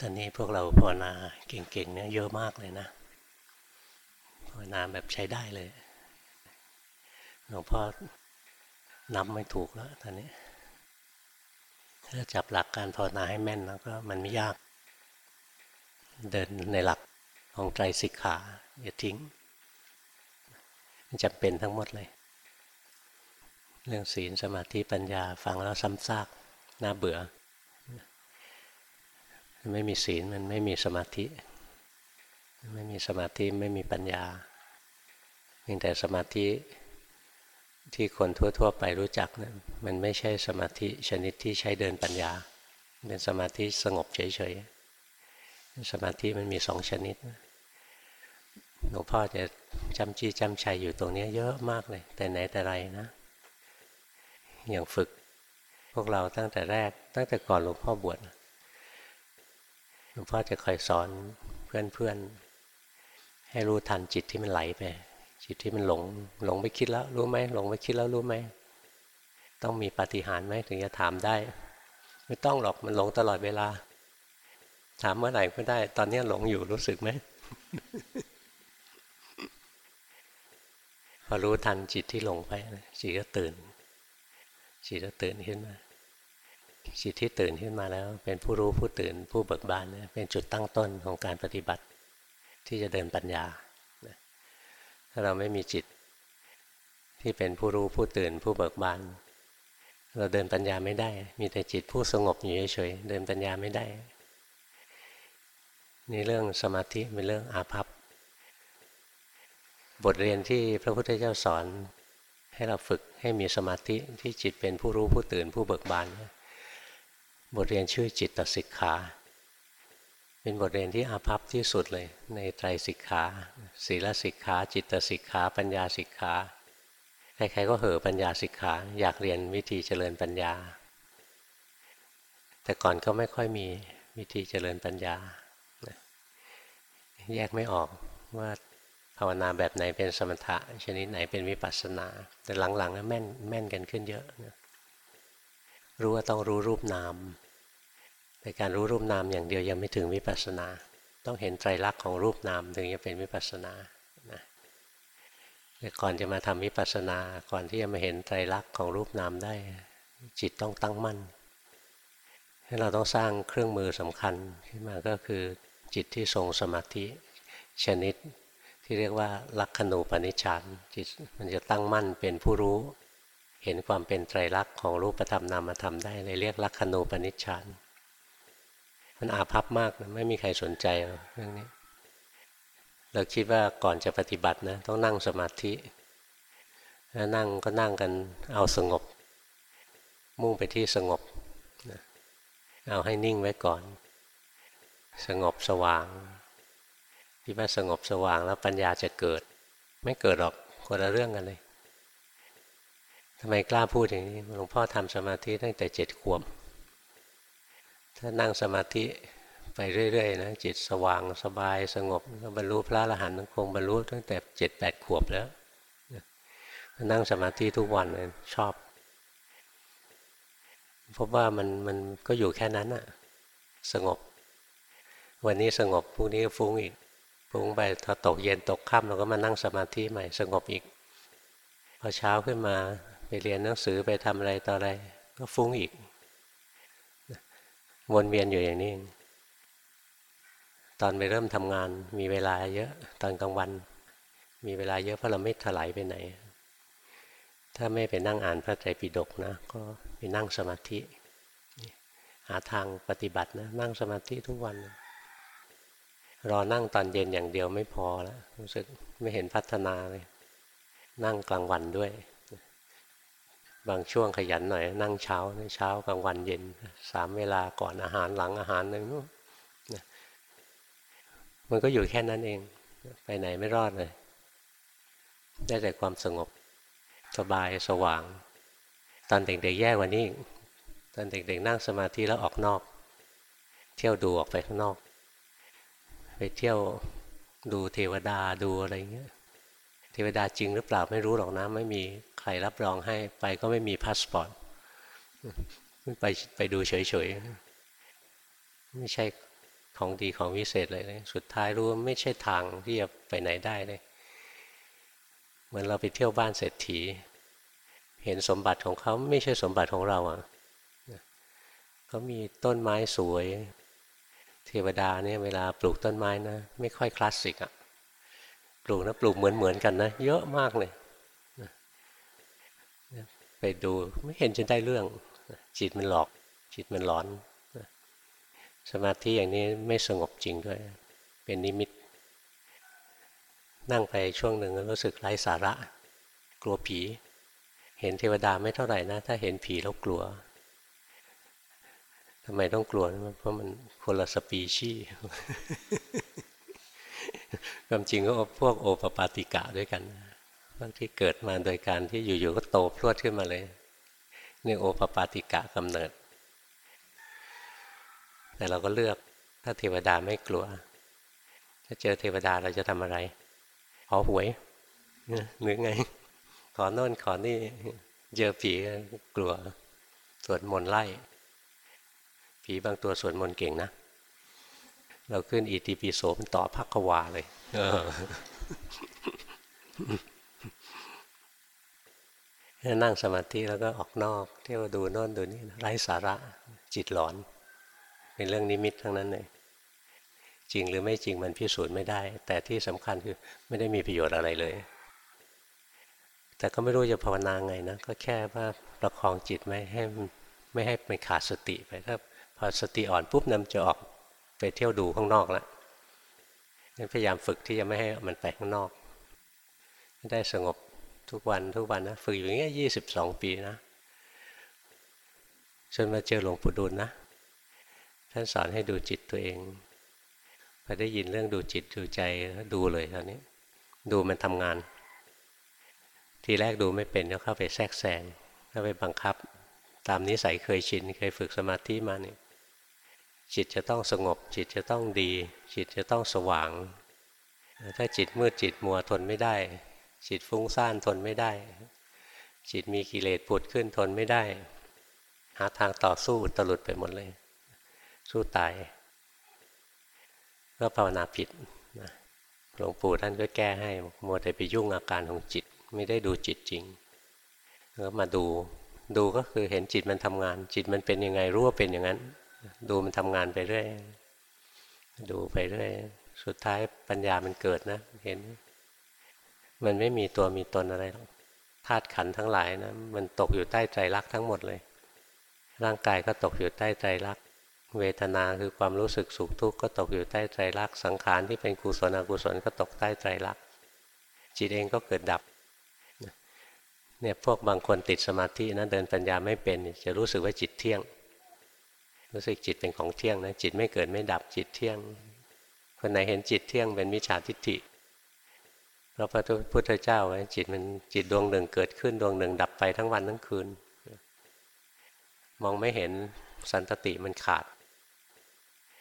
ตอนนี้พวกเราภาวนาเก่งๆเนี่ยเยอะมากเลยนะภาวนาแบบใช้ได้เลยหลวงพ่อนับไม่ถูกแล้วตอนนี้ ถ้าจับหลักการภาวนาให้แม่นแล้วก็มันไม่ยาก เดินในหลักของไตรสิกขาอย่าทิ้งมันจำเป็นทั้งหมดเลย เรื่องศีลสมาธิปัญญาฟังแล้วซ้ำซากน่าเบื่อ ไม่มีศีลมันไม่มีสมาธิ ไม่มีสมาธิไม่มีปัญญาเพียงแต่สมาธิที่คนทั่ว ๆ ไปรู้จักนะมันไม่ใช่สมาธิชนิดที่ใช้เดินปัญญา เป็นสมาธิสงบเฉยๆ สมาธิมันมีสองชนิดหลวงพ่อจะจำจี้จำชัยอยู่ตรงนี้เยอะมากเลย แต่ไหนแต่ไรนะ อย่างฝึก พวกเราตั้งแต่แรก ตั้งแต่ก่อนหลวงพ่อบวช หลวงพ่อจะคอยสอนเพื่อนๆ ให้รู้ทันจิตที่มันไหลไป จิตที่มันหลง หลงไปคิดแล้วรู้ไหมหลงไปคิดแล้วรู้ไหม ต้องมีปฏิหารไหมถึงจะถามได้ ไม่ต้องหรอกมันหลงตลอดเวลา ถามเมื่อไหร่ก็ได้ ตอนนี้หลงอยู่รู้สึกไหมพอรู้ทันจิตที่หลงไปจิตก็ตื่น จิตก็ตื่นขึ้นมา จิตที่ตื่นขึ้นมาแล้ว เป็นผู้รู้ผู้ตื่นผู้เบิกบานเป็นจุดตั้งต้นของการปฏิบัติ ที่จะเดินปัญญาถ้าเราไม่มีจิตที่เป็นผู้รู้ผู้ตื่นผู้เบิกบานเราเดินปัญญาไม่ได้ มีแต่จิตผู้สงบอยู่เฉยๆเดินปัญญาไม่ได้ นี่เรื่องสมาธิเป็นเรื่องอาภัพ บทเรียนที่พระพุทธเจ้าสอนให้เราฝึกให้มีสมาธิที่จิตเป็นผู้รู้ผู้ตื่นผู้เบิกบาน บทเรียนชื่อจิตตสิกขา เป็นบทเรียนที่อาภัพที่สุดเลย ในไตรสิกขาศีลสิกขา จิตสิกขา ปัญญาสิกขาใครๆก็เห่อปัญญาสิกขา อยากเรียนวิธีเจริญปัญญา แต่ก่อนก็ไม่ค่อยมีวิธีเจริญปัญญา แยกไม่ออกว่าภาวนาแบบไหนเป็นสมถะ ชนิดไหนเป็นวิปัสสนา แต่หลังๆแม่นแม่นกันขึ้นเยอะ รู้ว่าต้องรู้รูปนาม แต่การรู้รูปนามอย่างเดียวยังไม่ถึงวิปัสสนา ต้องเห็นไตรลักษณ์ของรูปนามถึงจะเป็นวิปัสสนานะแต่ก่อนจะมาทำวิปัสสนา ก่อนที่จะมาเห็นไตรลักษณ์ของรูปนามได้ จิตต้องตั้งมั่นให้เราต้องสร้างเครื่องมือสำคัญขึ้นมาก็คือจิตที่ทรงสมาธิชนิดที่เรียกว่าลักขณูปนิชฌานจิตมันจะตั้งมั่นเป็นผู้รู้ เห็นความเป็นไตรลักษณ์ของรูปธรรมนามธรรมได้เลยเรียกลักขณูปนิชฌาน มันอาภัพมากนะไม่มีใครสนใจเรื่องนี้ เราคิดว่าก่อนจะปฏิบัตินะต้องนั่งสมาธิแล้วนั่งก็นั่งกันเอาสงบ มุ่งไปที่สงบนะเอาให้นิ่งไว้ก่อน สงบสว่างคิดว่าสงบสว่างแล้วปัญญาจะเกิด ไม่เกิดหรอกคนละเรื่องกันเลยทำไมกล้าพูดอย่างนี้หลวงพ่อทำสมาธิตั้งแต่เจ็ดขวบ ถ้านั่งสมาธิไปเรื่อยๆนะจิตสว่างสบายสงบก็บรรลุพระอรหันต์คงบรรลุตั้งแต่เจ็ดแปดขวบแล้วนั่งสมาธิทุกวันเลยชอบพบว่ามันมันก็อยู่แค่นั้นอะสงบ วันนี้สงบพรุ่งนี้ก็ฟุ้งอีกฟุ้งไปถ้าตกเย็นตกค่ำเราก็มานั่งสมาธิใหม่สงบอีก พอเช้าขึ้นมาไปเรียนหนังสือไปทำอะไรต่ออะไรก็ฟุ้งอีก วนเวียนอยู่อย่างนี้ ตอนไปเริ่มทำงาน มีเวลาเยอะตอนกลางวัน มีเวลาเยอะเพราะเราไม่ถลายไปไหน ถ้าไม่ไปนั่งอ่านพระไตรปิฎกนะ ก็ไปนั่งสมาธิ หาทางปฏิบัตินะ นั่งสมาธิทุกวัน รอนั่งตอนเย็นอย่างเดียวไม่พอแล้วรู้สึกไม่เห็นพัฒนาเลยนั่งกลางวันด้วย บางช่วงขยันหน่อย นั่งเช้าเช้ากลางวันเย็นสามเวลาก่อนอาหารหลังอาหารหนึ่งมันก็อยู่แค่นั้นเอง ไปไหนไม่รอดเลย ได้แต่ความสงบ สบายสว่าง ตอนเด็กๆแย่กว่านี้ ตอนเด็กๆนั่งสมาธิแล้วออกนอก เที่ยวดูออกไปข้างนอก ไปเที่ยวดูเทวดาดูอะไรเงี้ย เทวดาจริงหรือเปล่าไม่รู้หรอกนะ ไม่มีใครรับรองให้ไปก็ไม่มีพาสปอร์ตไปไปดูเฉยๆไม่ใช่ของดีของวิเศษเลยเลยสุดท้ายรู้ว่าไม่ใช่ทางที่จะไปไหนได้เลย เหมือนเราไปเที่ยวบ้านเศรษฐี เห็นสมบัติของเขาไม่ใช่สมบัติของเราอะเขามีต้นไม้สวย เทวดาเนี่ยเวลาปลูกต้นไม้นะ ไม่ค่อยคลาสสิกอะ ปลูกนะปลูกเหมือนเหมือนกันนะ เยอะมากเลยไปดูไม่เห็นจะได้เรื่อง จิตมันหลอก จิตมันหลอน สมาธิอย่างนี้ไม่สงบจริงด้วย เป็นนิมิต นั่งไปช่วงหนึ่งรู้สึกไร้สาระ กลัวผี เห็นเทวดาไม่เท่าไหร่นะ ถ้าเห็นผีแล้วกลัวทำไมต้องกลัว เพราะมันคนละสปีชี ความจริงก็พวกโอปปาติกะด้วยกันบางที่เกิดมาโดยการที่อยู่ๆก็โตพรวดขึ้นมาเลยนี่โอปปาติกะกำเนิด แต่เราก็เลือกถ้าเทวดาไม่กลัว ถ้าเจอเทวดาเราจะทำอะไร ขอหวยหรือไง ขอโน่นขอนี่ เจอผีกลัวสวดมนต์ไล่ ผีบางตัวสวดมนต์เก่งนะ เราขึ้นอีทีปีโสมต่อพักวาเลยนั่งสมาธิแล้วก็ออกนอก เที่ยวดูโน่นดูนี่ไร้สาระจิตหลอน เป็นเรื่องนิมิตทั้งนั้นเลยจริงหรือไม่จริงมันพิสูจน์ไม่ได้ แต่ที่สำคัญคือไม่ได้มีประโยชน์อะไรเลย แต่ก็ไม่รู้จะภาวนาไงนะก็แค่ว่าประคองจิตไม่ให้ไม่ให้มันขาดสติไปถ้าพอสติอ่อนปุ๊บนำจะออก ไปเที่ยวดูข้างนอกแล้วพยายามฝึกที่จะไม่ให้มันไปข้างนอก ได้สงบทุกวันทุกวันนะฝึกอยู่อย่างเงี้ยยี่สิบสองปีนะจนมาเจอหลวงปู่ดูลนะท่านสอนให้ดูจิตตัวเองพอได้ยินเรื่องดูจิตดูใจดูเลยตอนนี้ ดูมันทำงาน ทีแรกดูไม่เป็นก็เข้าไปแทรกแซงเข้าไปบังคับ ตามนิสัยเคยชินเคยฝึกสมาธิมาเนี่ย จิตจะต้องสงบ จิตจะต้องดี จิตจะต้องสว่าง ถ้าจิตมืดจิตมัวทนไม่ได้ จิตฟุ้งซ่านทนไม่ได้ จิตมีกิเลสผุดขึ้นทนไม่ได้ หาทางต่อสู้ตลุดไปหมดเลย สู้ตายก็ภาวนาผิดหลวงปู่ท่านก็แก้ให้มัวแต่ไปยุ่งอาการของจิต ไม่ได้ดูจิตจริงก็มาดูดูก็คือเห็นจิตมันทำงาน จิตมันเป็นยังไงรู้ว่าเป็นอย่างนั้น ดูมันทำงานไปเรื่อย ดูไปเรื่อย สุดท้ายปัญญามันเกิดนะ เห็น มันไม่มีตัวมีตนอะไรหรอกธาตุขันทั้งหลายนะ มันตกอยู่ใต้ใจรักทั้งหมดเลย ร่างกายก็ตกอยู่ใต้ใจรัก เวทนาคือความรู้สึกสุขทุกข์ก็ตกอยู่ใต้ใจรัก สังขารที่เป็นกุศลอกุศลก็ตกใต้ใจรัก จิตเองก็เกิดดับเนี่ยพวกบางคนติดสมาธินะเดินปัญญาไม่เป็น จะรู้สึกว่าจิตเที่ยง รู้สึกจิตเป็นของเที่ยงนะจิตไม่เกิดไม่ดับจิตเที่ยง คนไหนเห็นจิตเที่ยงเป็นมิจฉาทิฏฐิพระพุทธเจ้าไว้จิตมันจิตดวงหนึ่งเกิดขึ้นดวงหนึ่งดับไปทั้งวันทั้งคืน มองไม่เห็นสันตติมันขาด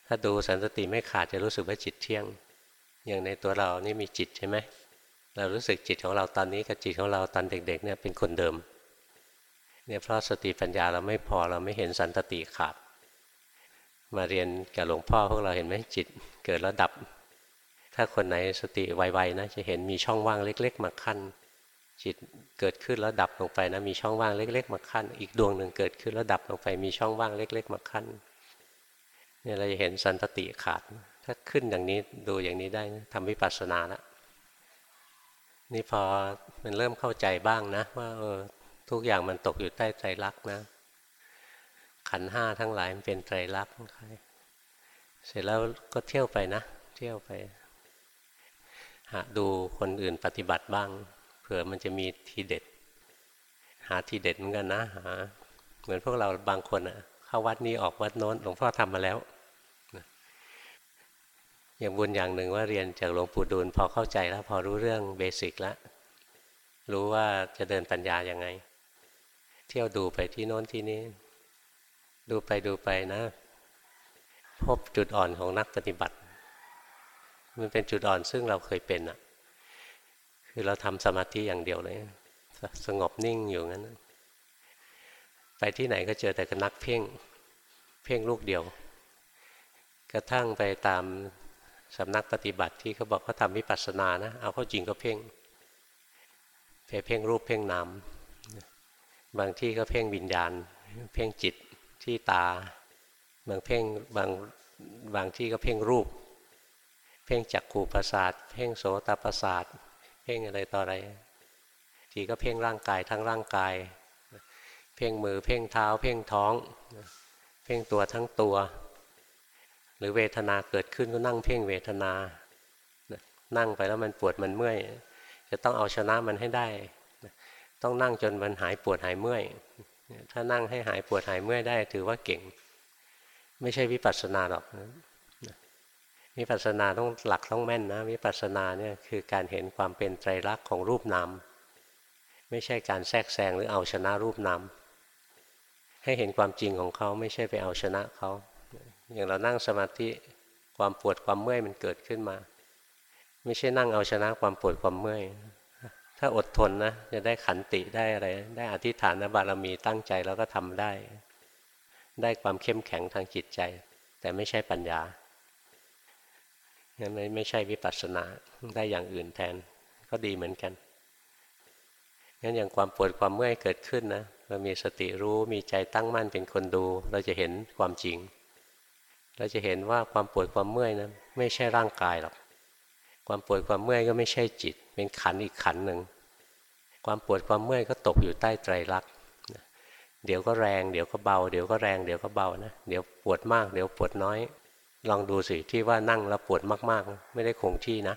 ถ้าดูสันตติไม่ขาดจะรู้สึกว่าจิตเที่ยง อย่างในตัวเรานี่มีจิตใช่ไหมเรารู้สึกจิตของเราตอนนี้กับจิตของเราตอนเด็ก ๆ เนี่ยเป็นคนเดิมเนี่ยเพราะสติปัญญาเราไม่พอเราไม่เห็นสันตติขาด มาเรียนกับหลวงพ่อพวกเราเห็นไหมจิตเกิดแล้วดับ ถ้าคนไหนสติไวๆนะจะเห็นมีช่องว่างเล็ก ๆ มาขั้น จิตเกิดขึ้นแล้วดับลงไปนะมีช่องว่างเล็ก ๆ มาขั้น อีกดวงหนึ่งเกิดขึ้นแล้วดับลงไปมีช่องว่างเล็ก ๆ มาขั้นเนี่ยเราจะเห็นสันตติขาด ถ้าขึ้นอย่างนี้ดูอย่างนี้ได้นะทำวิปัสสนาแล้วนี่พอมันเริ่มเข้าใจบ้างนะ ว่าเออทุกอย่างมันตกอยู่ใต้ใจรักนะ ขันห้าทั้งหลายมันเป็นใจรักเสร็จแล้วก็เที่ยวไปนะ เที่ยวไป หาดูคนอื่นปฏิบัติบ้าง เผื่อมันจะมีทีเด็ด หาทีเด็ดเหมือนกันนะหาเหมือนพวกเราบางคนอะเข้าวัดนี้ออกวัดโน้นหลวงพ่อทำมาแล้วอย่างบุญอย่างหนึ่งว่าเรียนจากหลวงปู่ดูลพอเข้าใจแล้วพอรู้เรื่องเบสิกแล้วรู้ว่าจะเดินปัญญาอย่างไง เที่ยวดูไปที่โน้นที่นี้ ดูไปดูไปนะ พบจุดอ่อนของนักปฏิบัติ มันเป็นจุดอ่อนซึ่งเราเคยเป็นอะ คือเราทำสมาธิอย่างเดียวเลย สงบนิ่งอยู่งั้น ไปที่ไหนก็เจอแต่กนักเพ่ง เพ่งลูกเดียว กระทั่งไปตามสำนักปฏิบัติที่เขาบอกเขาทำวิปัสสนานะ เอาเข้าจริงก็เพ่งไปเพ่งรูปเพ่งนาม บางที่ก็เพ่งวิญญาณ เพ่งจิต ที่ตา บางเพ่งบางบางที่ก็เพ่งรูป เพ่งจักขู่ประสาท เพ่งโสตประสาท เพ่งอะไรต่ออะไรทีก็เพ่งร่างกายทั้งร่างกาย เพ่งมือเพ่งเท้า เพ่งท้อง เพ่งตัวทั้งตัว หรือเวทนาเกิดขึ้นก็นั่งเพ่งเวทนา นั่งไปแล้วมันปวดมันเมื่อย จะต้องเอาชนะมันให้ได้ ต้องนั่งจนมันหายปวดหายเมื่อย ถ้านั่งให้หายปวดหายเมื่อยได้ ถือว่าเก่ง ไม่ใช่วิปัสสนาหรอกวิปัสสนาต้องหลักต้องแม่นนะวิปัสสนาเนี่ยคือการเห็นความเป็นไตรลักษณ์ของรูปนามไม่ใช่การแทรกแซงหรือเอาชนะรูปนามให้เห็นความจริงของเขาไม่ใช่ไปเอาชนะเขาอย่างเรานั่งสมาธิความปวดความเมื่อยมันเกิดขึ้นมา ไม่ใช่นั่งเอาชนะความปวดความเมื่อย ถ้าอดทนนะจะได้ขันติได้อะไร ได้อธิษฐานบารมีตั้งใจแล้วก็ทำได้ ได้ความเข้มแข็งทางจิตใจ แต่ไม่ใช่ปัญญางั้นไม่ไม่ใช่วิปัสสนาได้อย่างอื่นแทนก็ดีเหมือนกันงั้นอย่างความปวดความเมื่อยเกิดขึ้นนะเรามีสติรู้มีใจตั้งมั่นเป็นคนดู เราจะเห็นความจริง เราจะเห็นว่าความปวดความเมื่อยนะไม่ใช่ร่างกายหรอก ความปวดความเมื่อยก็ไม่ใช่จิต เป็นขันอีกขันหนึ่ง ความปวดความเมื่อยก็ตกอยู่ใต้ไตรลักษณ์เดี๋ยวก็แรงเดี๋ยวก็เบา เดี๋ยวก็แรงเดี๋ยวก็เบานะเดี๋ยวปวดมาก เดี๋ยวปวดน้อย ลองดูสิที่ว่านั่งแล้วปวดมากๆ ไม่ได้คงที่นะ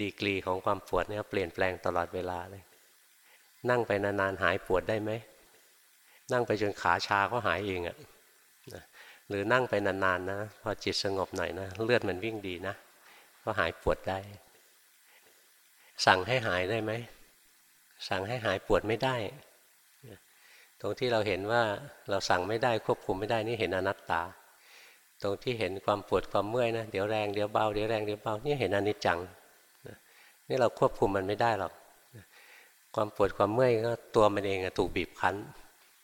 ดีกรีของความปวดเนี่ยเปลี่ยนแปลงตลอดเวลาเลย นั่งไปนานๆหายปวดได้ไหมนั่งไปจนขาชาก็หายเองอะ่ะหรือนั่งไปนานๆนะ พอจิตสงบหน่อยนะ เลือดมันวิ่งดีนะ ก็หายปวดได้ สั่งให้หายได้ไหม สั่งให้หายปวดไม่ได้ ตรงที่เราเห็นว่าเราสั่งไม่ได้ควบคุมไม่ได้นี่เห็นอนัตตา ตรงที่เห็นความปวดความเมื่อยนะเดี๋ยวแรงเดี๋ยวเบาเดี๋ยวแรงเดี๋ยวเบานี่เห็นอนิจจังนี่เราควบคุมมันไม่ได้หรอกความปวดความเมื่อยก็ตัวมันเองถูกบีบคั้น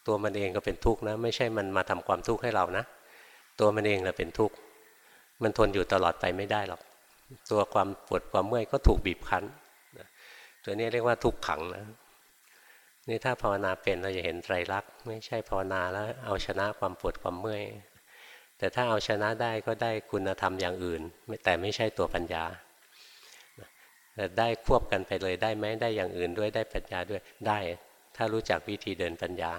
ตัวมันเองก็เป็นทุกข์นะ ไม่ใช่มันมาทำความทุกข์ให้เรานะ ตัวมันเองแหละเป็นทุกข์มันทนอยู่ตลอดไปไม่ได้หรอก ตัวความปวดความเมื่อยก็ถูกบีบคั้นตัวนี้เรียกว่าทุกขังนะนี่ถ้าภาวนาเป็นเราจะเห็นไตรลักษณ์ไม่ใช่ภาวนาแล้วเอาชนะความปวดความเมื่อย แต่ถ้าเอาชนะได้ก็ได้คุณธรรมอย่างอื่น แต่ไม่ใช่ตัวปัญญาแต่ได้ควบกันไปเลยได้ไหมได้อย่างอื่นด้วยได้ปัญญาด้วยได้ ถ้ารู้จักวิธีเดินปัญญา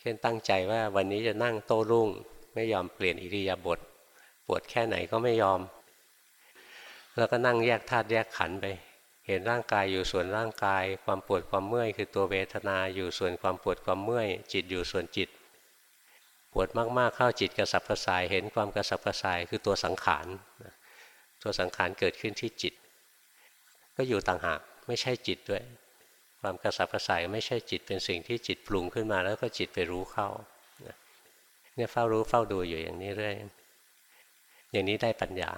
เช่นตั้งใจว่าวันนี้จะนั่งโต้รุ่ง ไม่ยอมเปลี่ยนอิริยาบถปวดแค่ไหนก็ไม่ยอม แล้วก็นั่งแยกธาตุแยกขันไป เห็นร่างกายอยู่ส่วนร่างกาย ความปวดความเมื่อยคือตัวเวทนาอยู่ส่วนความปวดความเมื่อย จิตอยู่ส่วนจิต ปวดมากๆเข้าจิตกระสับกระส่าย เห็นความกระสับกระส่ายคือตัวสังขารตัวสังขารเกิดขึ้นที่จิต ก็อยู่ต่างหากไม่ใช่จิตด้วย ความกระสับกระส่ายไม่ใช่จิตเป็นสิ่งที่จิตปรุงขึ้นมาแล้วก็จิตไปรู้เข้าเนี่ยเฝ้ารู้เฝ้าดูอยู่อย่างนี้เรื่อยอย่างนี้ได้ปัญญา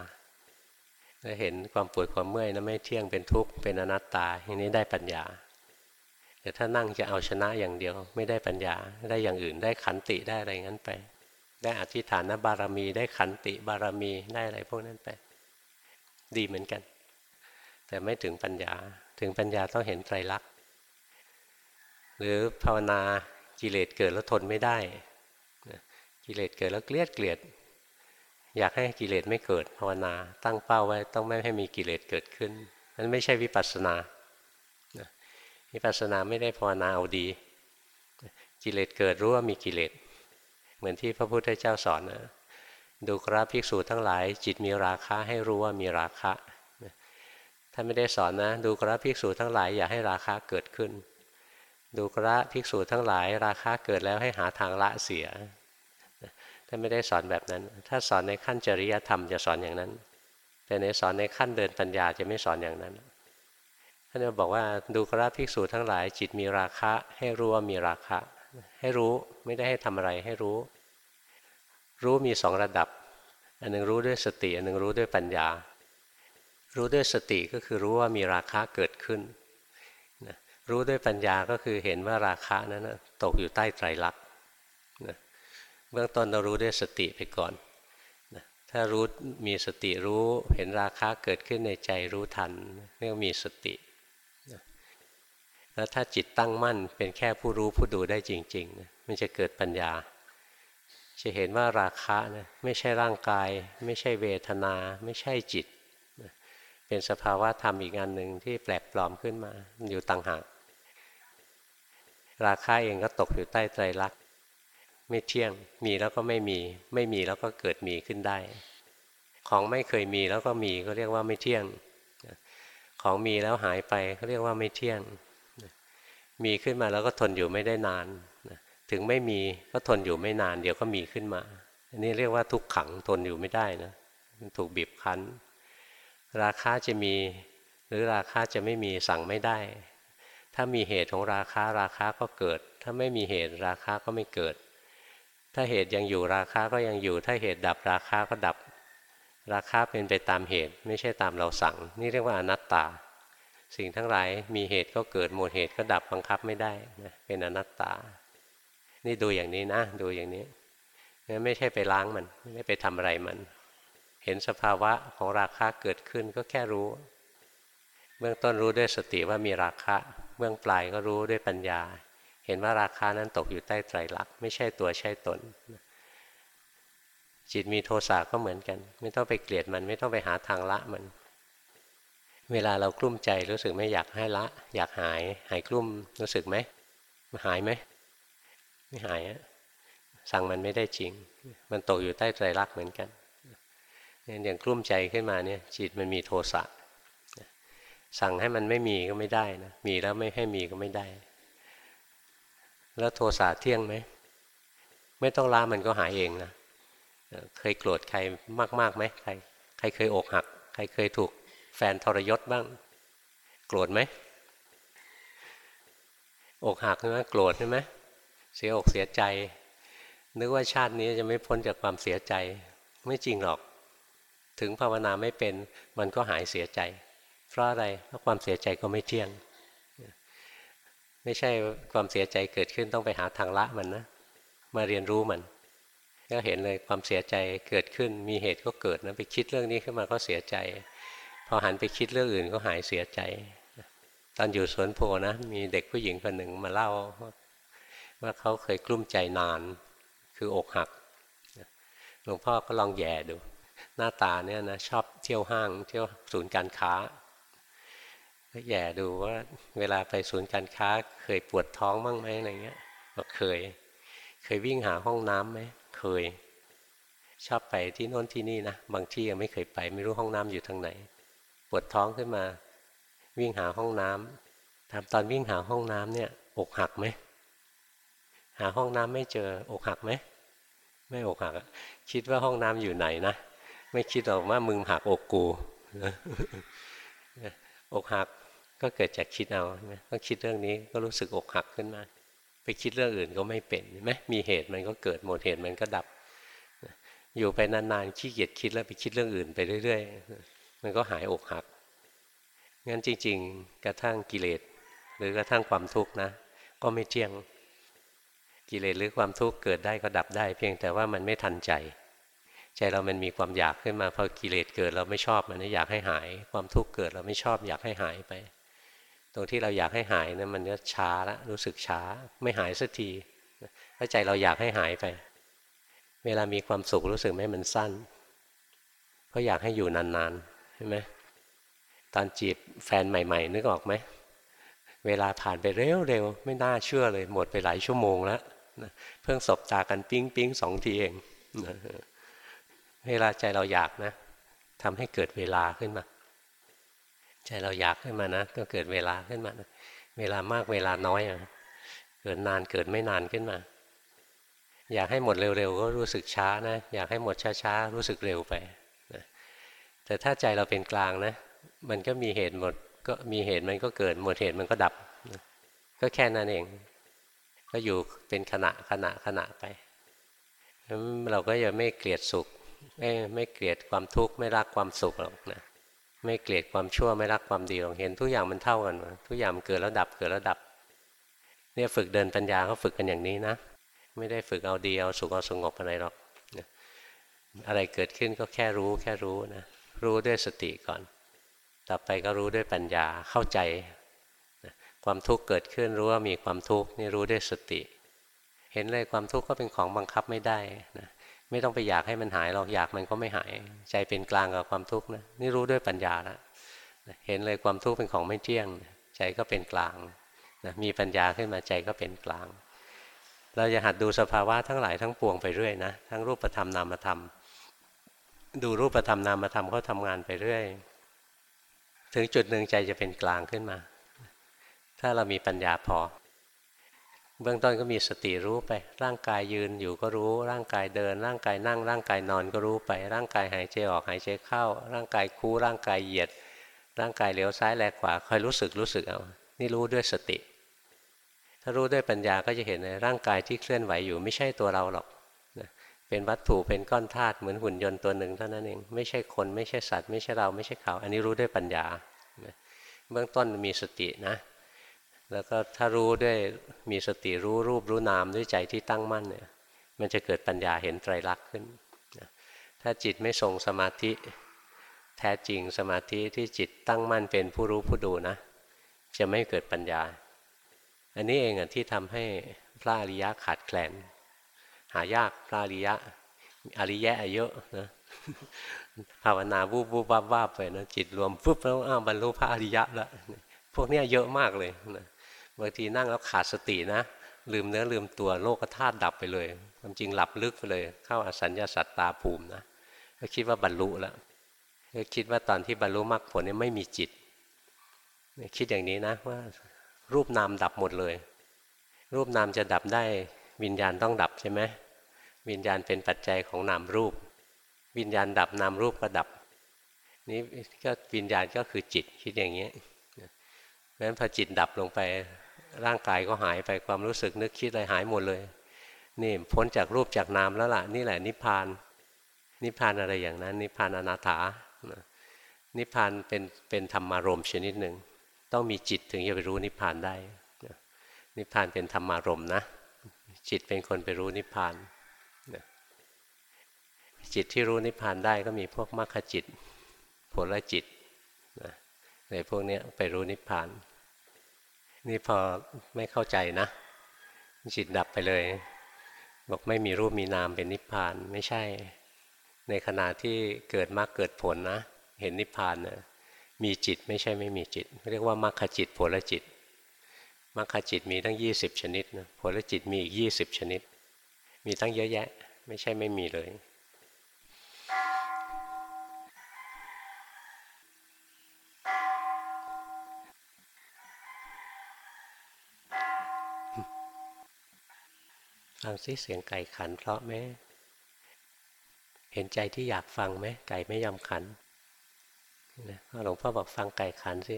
แล้วเห็นความปวดความเมื่อยนะไม่เที่ยงเป็นทุกข์เป็นอนัตตาอย่างนี้ได้ปัญญา แต่ถ้านั่งจะเอาชนะอย่างเดียว ไม่ได้ปัญญาได้อย่างอื่นได้ขันติได้อะไรงั้นไป ได้อธิฐานบารมี ได้ขันติบารมีได้อะไรพวกนั้นไป ดีเหมือนกัน แต่ไม่ถึงปัญญาถึงปัญญาต้องเห็นไตรลักษณ์หรือภาวนากิเลสเกิดแล้วทนไม่ได้กิเลสเกิดแล้วเกลียดเกลียด อยากให้กิเลสไม่เกิดภาวนา ตั้งเป้าไว้ต้องไม่ให้มีกิเลสเกิดขึ้นนั้นไม่ใช่วิปัสสนาวิปัสสนาไม่ได้ภาวนาเอาดี กิเลสเกิดรู้ว่ามีกิเลสเหมือนที่พระพุทธเจ้าสอนนะดูกราภิกษุทั้งหลาย จิตมีราคะให้รู้ว่ามีราคะท่านไม่ได้สอนนะ ดูกราภิกษุทั้งหลายอย่าให้ราคะเกิดขึ้น ดูกราภิกษุทั้งหลาย ราคะเกิดแล้วให้หาทางละเสีย ท่านไม่ได้สอนแบบนั้น ถ้าสอนในขั้นจริยธรรมจะสอนอย่างนั้น แต่ในสอนในขั้นเดินปัญญาจะไม่สอนอย่างนั้น ท่านจะบอกว่าดูกราภิกษุทั้งหลายจิตมีราคะ ให้รู้ว่ามีราคะ ให้รู้ไม่ได้ให้ทำอะไรให้รู้ รู้มีสองระดับ อันหนึ่งรู้ด้วยสติ อันหนึ่งรู้ด้วยปัญญา รู้ด้วยสติก็คือรู้ว่ามีราคะเกิดขึ้นรู้ด้วยปัญญาก็คือเห็นว่าราคะนั้นตกอยู่ใต้ไตรลักษณ์ เบื้องต้นเรารู้ด้วยสติไปก่อนถ้ารู้มีสติรู้เห็นราคะเกิดขึ้นในใจรู้ทันเรียกมีสติแล้วถ้าจิตตั้งมั่นเป็นแค่ผู้รู้ผู้ดูได้จริงๆมันจะเกิดปัญญา จะเห็นว่าราคะนะไม่ใช่ร่างกาย ไม่ใช่เวทนา ไม่ใช่จิตเป็นสภาวะธรรมอีกอันหนึ่งที่แปลกปลอมขึ้นมาอยู่ต่างหากราคาเองก็ตกอยู่ใต้ไตรลักษณ์ ไม่เที่ยง มีแล้วก็ไม่มี ไม่มีแล้วก็เกิดมีขึ้นได้ ของไม่เคยมีแล้วก็มีก็เรียกว่าไม่เที่ยง ของมีแล้วหายไปเขาเรียกว่าไม่เที่ยง มีขึ้นมาแล้วก็ทนอยู่ไม่ได้นาน ถึงไม่มีก็ทนอยู่ไม่นาน เดี๋ยวก็มีขึ้นมา อันนี้เรียกว่าทุกขังทนอยู่ไม่ได้นะถูกบีบคั้น ราคาจะมี หรือราคาจะไม่มีสั่งไม่ได้ ถ้ามีเหตุของราคาราคาก็เกิด ถ้าไม่มีเหตุราคาก็ไม่เกิด ถ้าเหตุยังอยู่ราคาก็ยังอยู่ ถ้าเหตุดับราคาก็ดับ ราคาเป็นไปตามเหตุ ไม่ใช่ตามเราสั่ง นี่เรียกว่าอนัตตา สิ่งทั้งหลายมีเหตุก็เกิดหมดเหตุก็ดับบังคับไม่ได้นะเป็นอนัตตา นี่ดูอย่างนี้นะ ดูอย่างนี้ไม่ใช่ไปล้างมันไม่ได้ไปทำอะไรมัน เห็นสภาวะของราคาเกิดขึ้นก็แค่รู้ เบื้องต้นรู้ด้วยสติว่ามีราคะ เบื้องปลายก็รู้ด้วยปัญญา เห็นว่าราคานั้นตกอยู่ใต้ไตรลักษณ์ไม่ใช่ตัวใช่ตน จิตมีโทสะก็เหมือนกัน ไม่ต้องไปเกลียดมันไม่ต้องไปหาทางละมัน เวลาเรากลุ้มใจรู้สึกไม่อยากให้ละ อยากหายหายกลุ้มรู้สึกไหมหายไหมไม่หายอะสั่งมันไม่ได้จริง มันตกอยู่ใต้ไตรลักษณ์เหมือนกันนี่อย่างกลุ้มใจขึ้นมาเนี่ย จิตมันมีโทสะสั่งให้มันไม่มีก็ไม่ได้นะมีแล้วไม่ให้มีก็ไม่ได้ แล้วโทสะเที่ยงไหม ไม่ต้องลามันก็หายเองนะ เคยโกรธใครมากๆไหมใคร ใครเคยอกหัก ใครเคยถูกแฟนทรยศบ้าง โกรธไหม อกหักใช่ไหมโกรธใช่ไหมเสียอกเสียใจ นึกว่าชาตินี้จะไม่พ้นจากความเสียใจ ไม่จริงหรอก ถึงภาวนาไม่เป็น มันก็หายเสียใจ เพราะอะไร เพราะความเสียใจก็ไม่เที่ยง ไม่ใช่ความเสียใจเกิดขึ้นต้องไปหาทางละมันนะ มาเรียนรู้มัน ก็เห็นเลยความเสียใจเกิดขึ้นมีเหตุก็เกิดนะไปคิดเรื่องนี้ขึ้นมาก็เสียใจ พอหันไปคิดเรื่องอื่นก็หายเสียใจ ตอนอยู่สวนโพนะมีเด็กผู้หญิงคนหนึ่งมาเล่าว่าเขาเคยกลุ้มใจนาน คืออกหักหลวงพ่อก็ลองแย่ดู หน้าตาเนี่ยนะชอบเที่ยวห้างเที่ยวศูนย์การค้า แย่ดูว่าเวลาไปศูนย์การค้าเคยปวดท้องบ้างไหมอะไรเงี้ยบอกเคย เคยวิ่งหาห้องน้ำไหมเคย ชอบไปที่โน้นที่นี่นะบางที่ยังไม่เคยไป ไม่รู้ห้องน้ำอยู่ทางไหน ปวดท้องขึ้นมา วิ่งหาห้องน้ำถามตอนวิ่งหาห้องน้ำเนี่ย อกหักไหมหาห้องน้ำไม่เจออกหักไหมไม่อกหักคิดว่าห้องน้ำอยู่ไหนนะไม่คิดหรอกว่ามึงหักอกกูอกหัก ก็เกิดจากคิดเอาใช่ไหมก็คิดเรื่องนี้ก็รู้สึกอกหักขึ้นมา ไปคิดเรื่องอื่นก็ไม่เป็นไหมมีเหตุมันก็เกิดหมดเหตุมันก็ดับ อยู่ไปนานๆขี้เกียจคิดแล้วไปคิดเรื่องอื่นไปเรื่อย ๆ มันก็หายอกหักงั้นจริง ๆ กระทั่งกิเลสหรือกระทั่งความทุกข์นะ ก็ไม่เที่ยงกิเลสหรือความทุกข์เกิดได้ก็ดับได้ เพียงแต่ว่ามันไม่ทันใจ ใจเรามันมีความอยากขึ้นมาพอกิเลสเกิดเราไม่ชอบมันอยากให้หาย ความทุกข์เกิดเราไม่ชอบอยากให้หายไป ตรงที่เราอยากให้หายนะมันก็ช้าแล้วรู้สึกช้าไม่หายสักทีถ้าใจเราอยากให้หายไป เวลามีความสุขรู้สึกไหมมันสั้นเพราะอยากให้อยู่นานๆใช่ไหมตอนจีบแฟนใหม่ ๆ นึกออกไหมเวลาผ่านไปเร็วๆไม่น่าเชื่อเลยหมดไปหลายชั่วโมงแล้วเพิ่งสบตากันปิ๊งปิ๊งสองทีเองเวลาใจเราอยากนะทำให้เกิดเวลาขึ้นมา ใจเราอยากขึ้นมานะ ก็เกิดเวลาขึ้นมานะเวลามากเวลาน้อยอะเกิดนานเกิดไม่นานขึ้นมา อยากให้หมดเร็วๆก็รู้สึกช้านะ อยากให้หมดช้าๆรู้สึกเร็วไปนะแต่ถ้าใจเราเป็นกลางนะ มันก็มีเหตุหมดก็มีเหตุมันก็เกิดหมดเหตุมันก็ดับนะก็แค่นั้นเอง ก็อยู่เป็นขณะขณะขณะไปเราก็จะไม่เกลียดสุขไม่ไม่เกลียดความทุกข์ไม่รักความสุขหรอกนะ ไม่เกลียดความชั่วไม่รักความดีลองเห็นทุกอย่างมันเท่ากันทุกอย่างมันเกิดแล้วดับเกิดแล้วดับ เนี่ยฝึกเดินปัญญาเขาฝึกกันอย่างนี้นะ ไม่ได้ฝึกเอาดีเอาสุขเอาสงบอะไรหรอกอะไรเกิดขึ้นก็แค่รู้แค่รู้นะรู้ด้วยสติก่อน ต่อไปก็รู้ด้วยปัญญาเข้าใจความทุกข์เกิดขึ้นรู้ว่ามีความทุกข์นี่รู้ด้วยสติ เห็นเลยความทุกข์ก็เป็นของบังคับไม่ได้นะ ไม่ต้องไปอยากให้มันหายเราอยากมันก็ไม่หาย ใจเป็นกลางกับความทุกข์นะนี่รู้ด้วยปัญญาแล้วเห็นเลยความทุกข์เป็นของไม่เที่ยง ใจก็เป็นกลางนะมีปัญญาขึ้นมาใจก็เป็นกลาง เราจะหัดดูสภาวะทั้งหลายทั้งปวงไปเรื่อยนะทั้งรูปธรรมนามธรรม ดูรูปธรรมนามธรรมเขาทำงานไปเรื่อย ถึงจุดหนึ่งใจจะเป็นกลางขึ้นมา ถ้าเรามีปัญญาพอ เบื้องต้นก็มีสติรู้ไป ร่างกายยืนอยู่ก็รู้ ร่างกายเดิน ร่างกายนั่ง ร่างกายนอนก็รู้ไป ร่างกายหายใจออกหายใจเข้า ร่างกายคู่ร่างกายเหยียด ร่างกายเหลียวซ้ายแลกขวาคอยรู้สึกรู้สึกเอา นี่รู้ด้วยสติ ถ้ารู้ด้วยปัญญาก็จะเห็นในร่างกายที่เคลื่อนไหวอยู่ไม่ใช่ตัวเราหรอกเป็นวัตถุเป็นก้อนธาตุเหมือนหุ่นยนต์ตัวหนึ่งเท่านั้นเองไม่ใช่คนไม่ใช่สัตว์ไม่ใช่เราไม่ใช่เขา อันนี้รู้ด้วยปัญญาเบื้องต้นมีสตินะ แล้วก็ถ้ารู้ด้วยมีสติรู้รูปรู้นามด้วยใจที่ตั้งมั่นเนี่ยมันจะเกิดปัญญาเห็นไตรลักษณ์ขึ้น ถ้าจิตไม่ทรงสมาธิ แท้จริงสมาธิที่จิตตั้งมั่นเป็นผู้รู้ผู้ดูนะ จะไม่เกิดปัญญา อันนี้เองอะที่ทำให้พระอริยะขาดแคลน หายากพระอริยะอริยะเยอะนะภาวนาบูบบูบบ้าไปนะจิตรวมปุ๊บแล้วอ้าวบรรลุพระอริยะแล้วพวกนี้เยอะมากเลยนะ บางทีนั่งแล้วขาดสตินะ ลืมเนื้อลืมตัวโลกธาตุดับไปเลยความจริงหลับลึกไปเลย เข้าอสัญญาสัตตาภูมินะก็คิดว่าบรรลุแล้วก็คิดว่าตอนที่บรรลุมรรคผลนี่ไม่มีจิตคิดอย่างนี้นะว่ารูปนามดับหมดเลย รูปนามจะดับได้วิญญาณต้องดับใช่ไหมวิญญาณเป็นปัจจัยของนามรูป วิญญาณดับนามรูปก็ดับ นี้ก็วิญญาณก็คือจิตคิดอย่างนี้เพราะฉะนั้นพอจิตดับลงไป ร่างกายก็หายไปความรู้สึกนึกคิดอะไรหายหมดเลย นี่พ้นจากรูปจากนามแล้วล่ะ นี่แหละนิพพาน นิพพานอะไรอย่างนั้น นิพพานอนาถานิพพานเป็นเป็นธรรมารมชนิดหนึ่งต้องมีจิตถึงจะไปรู้นิพพานได้นิพพานเป็นธรรมารมนะ จิตเป็นคนไปรู้นิพพานจิตที่รู้นิพพานได้ก็มีพวกมรรคจิต ผลจิตในพวกนี้ไปรู้นิพพาน นี่พอไม่เข้าใจนะ จิตดับไปเลย บอกไม่มีรูปมีนามเป็นนิพพานไม่ใช่ ในขณะที่เกิดมรรคเกิดผลนะ เห็นนิพพานนะมีจิตไม่ใช่ไม่มีจิต เรียกว่ามรรคจิตผลจิตมรรคจิตมีตั้ง 20 ชนิดนะผลจิตมีอีก 20 ชนิด มีตั้งเยอะแยะ ไม่ใช่ไม่มีเลย ฟังซิเสียงไก่ขันเพราะไหมเห็นใจที่อยากฟังไหมไก่ไม่ยอมขันนะหลวงพ่อบอกฟังไก่ขันสิ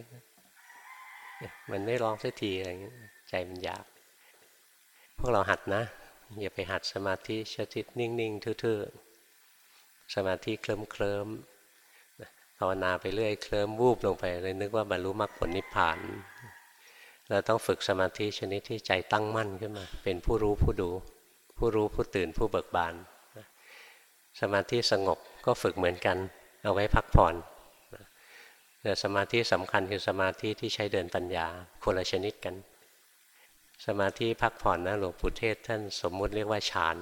มันไม่ร้องสักทีอะไรเงี้ยใจมันอยาก พวกเราหัดนะ อย่าไปหัดสมาธิชตินิ่งๆทื่อๆสมาธิเคลิ้มเคลิมภาวนาไปเรื่อยเคลิ้มวูบลงไปเลยนึกว่าบรรลุมรรคผลนิพพาน เราต้องฝึกสมาธิชนิดที่ใจตั้งมั่นขึ้นมา เป็นผู้รู้ผู้ดู ผู้รู้ผู้ตื่นผู้เบิกบาน สมาธิสงบก็ฝึกเหมือนกัน เอาไว้พักผ่อนแต่สมาธิสำคัญคือสมาธิที่ใช้เดินปัญญาคนละชนิดกัน สมาธิพักผ่อนนะหลวงปู่เทศท่านสมมุติเรียกว่าฌาน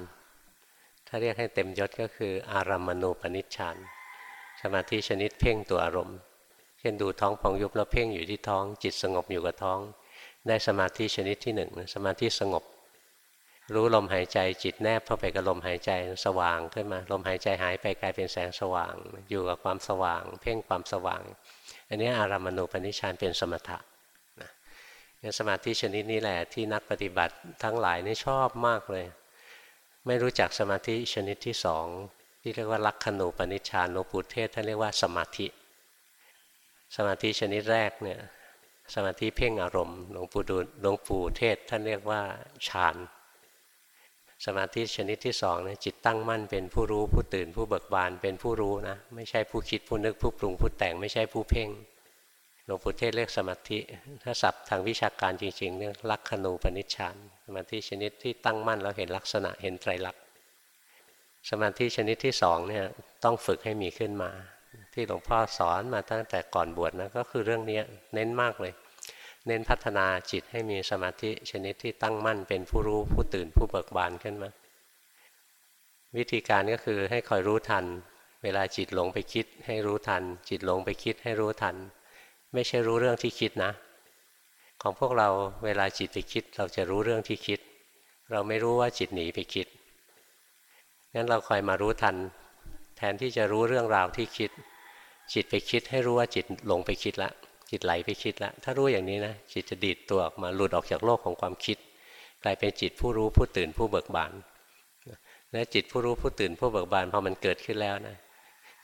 ถ้าเรียกให้เต็มยศก็คืออารามณูปนิชฌาน สมาธิชนิดเพ่งตัวอารมณ์ เช่นดูท้องพองยุบแล้วเพ่งอยู่ที่ท้อง จิตสงบอยู่กับท้อง ได้สมาธิชนิดที่หนึ่งสมาธิสงบ รู้ลมหายใจจิตแนบเข้าไปกับลมหายใจสว่างขึ้นมา ลมหายใจหายไปกลายเป็นแสงสว่าง อยู่กับความสว่าง เพ่งความสว่าง อันนี้อารามณูปนิชานเป็นสมถะนะสมาธิชนิดนี้แหละที่นักปฏิบัติทั้งหลายนี่ชอบมากเลย ไม่รู้จักสมาธิชนิดที่สองที่เรียกว่าลักขณูปนิชานหลวงปู่เทศท่านเรียกว่าสมาธิ สมาธิชนิดแรกเนี่ยสมาธิเพ่งอารมณ์หลวงปู่ดูหลวงปู่เทศท่านเรียกว่าฌาน สมาธิชนิดที่สองเนี่ยจิตตั้งมั่นเป็นผู้รู้ผู้ตื่นผู้เบิกบานเป็นผู้รู้นะไม่ใช่ผู้คิดผู้นึกผู้ปรุงผู้แต่งไม่ใช่ผู้เพ่งหลวงปู่เทศเรียกสมาธิ ถ้าศัพท์ทางวิชาการจริงๆเรียกลักขณูปนิชฌานสมาธิชนิดที่ตั้งมั่นแล้วเห็นลักษณะเห็นไตรลักษณ์สมาธิชนิดที่สองเนี่ยต้องฝึกให้มีขึ้นมา ที่หลวงพ่อสอนมาตั้งแต่ก่อนบวชนะก็คือเรื่องนี้เน้นมากเลย เน้นพัฒนาจิตให้มีสมาธิชนิดที่ตั้งมั่นเป็นผู้รู้ผู้ตื่นผู้เบิกบานขึ้นมา วิธีการก็คือให้คอยรู้ทัน เวลาจิตหลงไปคิดให้รู้ทัน จิตหลงไปคิดให้รู้ทัน ไม่ใช่รู้เรื่องที่คิดนะ ของพวกเราเวลาจิตไปคิดเราจะรู้เรื่องที่คิด เราไม่รู้ว่าจิตหนีไปคิดงั้นเราคอยมารู้ทัน แทนที่จะรู้เรื่องราวที่คิด จิตไปคิดให้รู้ว่าจิตหลงไปคิดละ จิตไหลไปคิดละถ้ารู้อย่างนี้นะจิตจะดีดตัวออกมาหลุดออกจากโลกของความคิด กลายเป็นจิตผู้รู้ผู้ตื่นผู้เบิกบานและจิตผู้รู้ผู้ตื่นผู้เบิกบานพอมันเกิดขึ้นแล้วนะ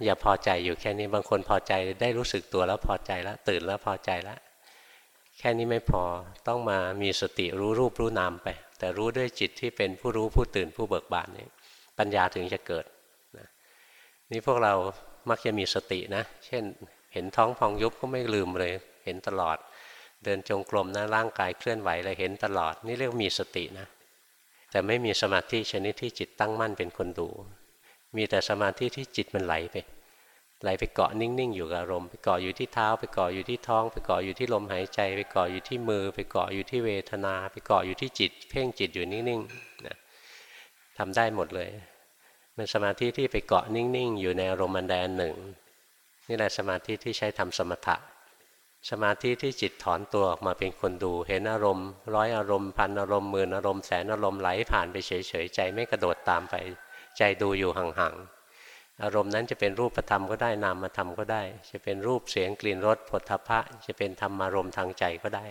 อย่าพอใจอยู่แค่นี้บางคนพอใจได้รู้สึกตัวแล้วพอใจแล้วตื่นแล้วพอใจแล้วแค่นี้ไม่พอต้องมามีสติรู้รูปรู้นามไป แต่รู้ด้วยจิตที่เป็นผู้รู้ผู้ตื่นผู้เบิกบานนี่ปัญญาถึงจะเกิดนะนี่พวกเรามักจะมีสตินะ เช่น เห็นท้องพองยุบก็ไม่ลืมเลย เห็นตลอด เดินจงกรมนะร่างกายเคลื่อนไหวเลยเห็นตลอด นี่เรียกมีสตินะ แต่ไม่มีสมาธิชนิดที่จิตตั้งมั่นเป็นคนดู มีแต่สมาธิที่จิตมันไหลไป ไหลไปเกาะนิ่งๆอยู่กับอารมณ์ไปเกาะอยู่ที่เท้า ไปเกาะอยู่ที่ท้อง ไปเกาะอยู่ที่ลมหายใจ ไปเกาะอยู่ที่มือ ไปเกาะอยู่ที่เวทนา ไปเกาะอยู่ที่จิต เพ่งจิตอยู่นิ่งๆนะทำได้หมดเลยมันสมาธิที่ไปเกาะนิ่งๆ อยู่ในอารมณ์อันใดอันหนึ่ง นี่แหละสมาธิที่ใช้ทำสมถะ สมาธิที่จิตถอนตัวออกมาเป็นคนดู เห็นอารมณ์ ร้อยอารมณ์พันอารมณ์หมื่นอารมณ์แสนอารมณ์ไหลผ่านไปเฉยๆใจไม่กระโดดตามไป ใจดูอยู่ห่างๆอารมณ์นั้นจะเป็นรูปธรรมก็ได้นามธรรมก็ได้ จะเป็นรูปเสียงกลิ่นรสผลทพะ จะเป็นธรรมารมณ์ทางใจก็ได้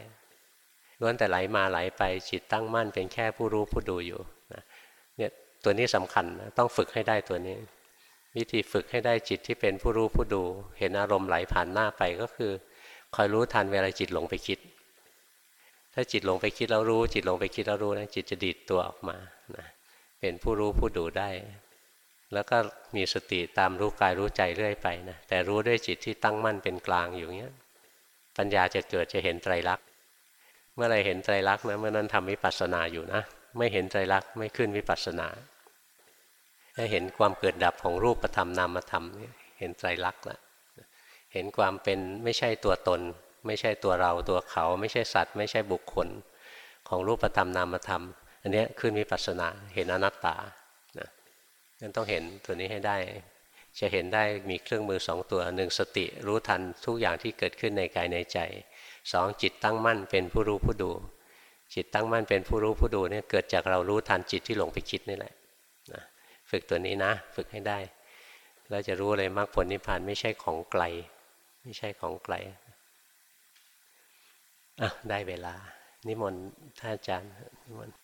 ล้วนแต่ไหลมาไหลไปจิตตั้งมั่นเป็นแค่ผู้รู้ผู้ดูอยู่เนี่ยตัวนี้สำคัญนะต้องฝึกให้ได้ตัวนี้ วิธีฝึกให้ได้จิตที่เป็นผู้รู้ผู้ดู เห็นอารมณ์ไหลผ่านหน้าไปก็คือ คอยรู้ทันเวลาจิตหลงไปคิด ถ้าจิตหลงไปคิดแล้วรู้ จิตหลงไปคิดแล้วรู้นะจิตจะดีดตัวออกมานะเป็นผู้รู้ผู้ดูได้ แล้วก็มีสติตามรู้กายรู้ใจเรื่อยไปนะแต่รู้ด้วยจิตที่ตั้งมั่นเป็นกลางอยู่เงี้ยปัญญาจะเกิดจะเห็นไตรลักษณ์เมื่อไรเห็นไตรลักษณ์นะเมื่อนั้นทำวิปัสสนาอยู่นะ ไม่เห็นไตรลักษณ์ไม่ขึ้นวิปัสสนา ถ้าเห็นความเกิดดับของรูปธรรมนามธรรมเห็นไตรลักษณ์ละเห็นความเป็นไม่ใช่ตัวตน ไม่ใช่ตัวเราตัวเขา ไม่ใช่สัตว์ ไม่ใช่บุคคล ของรูปธรรมนามธรรม อันนี้ขึ้นวิปัสสนาเห็นอนัตตานะนั่นต้องเห็นตัวนี้ให้ได้ จะเห็นได้มีเครื่องมือสองตัวหนึ่งสติรู้ทันทุกอย่างที่เกิดขึ้นในกายในใจสองจิตตั้งมั่นเป็นผู้รู้ผู้ดูจิตตั้งมั่นเป็นผู้รู้ผู้ดูเนี่ยเกิดจากเรารู้ทันจิตที่หลงไปคิดนี่แหละนะ ฝึกตัวนี้นะ ฝึกให้ได้ เราจะรู้เลยมรรคผลนิพพานไม่ใช่ของไกล ไม่ใช่ของไกลอะได้เวลา นิมนต์ท่านอาจารย์นิมนต์